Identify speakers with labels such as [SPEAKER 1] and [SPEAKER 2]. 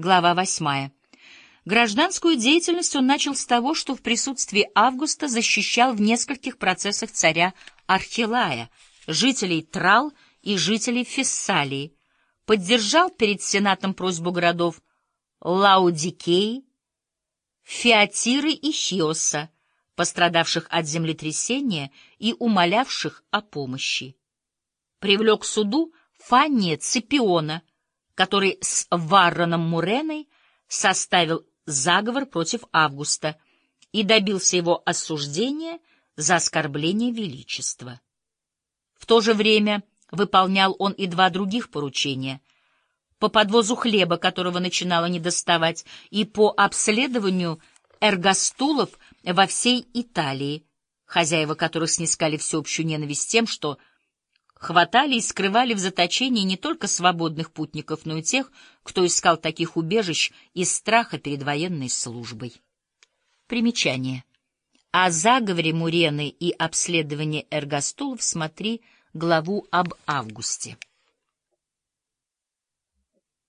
[SPEAKER 1] Глава восьмая. Гражданскую деятельность он начал с того, что в присутствии Августа защищал в нескольких процессах царя Архилая, жителей Трал и жителей Фессалии, поддержал перед Сенатом просьбу городов Лаудикеи, Феатиры и Хиоса, пострадавших от землетрясения и умолявших о помощи. Привлек к суду Фанния Ципиона, который с Варроном Муреной составил заговор против Августа и добился его осуждения за оскорбление величества. В то же время выполнял он и два других поручения — по подвозу хлеба, которого начинало недоставать, и по обследованию эргостулов во всей Италии, хозяева которых снискали всеобщую ненависть тем, что хватали и скрывали в заточении не только свободных путников, но и тех, кто искал таких убежищ из страха перед военной службой. Примечание. О заговоре Мурены и обследовании эргостулов смотри главу об Августе.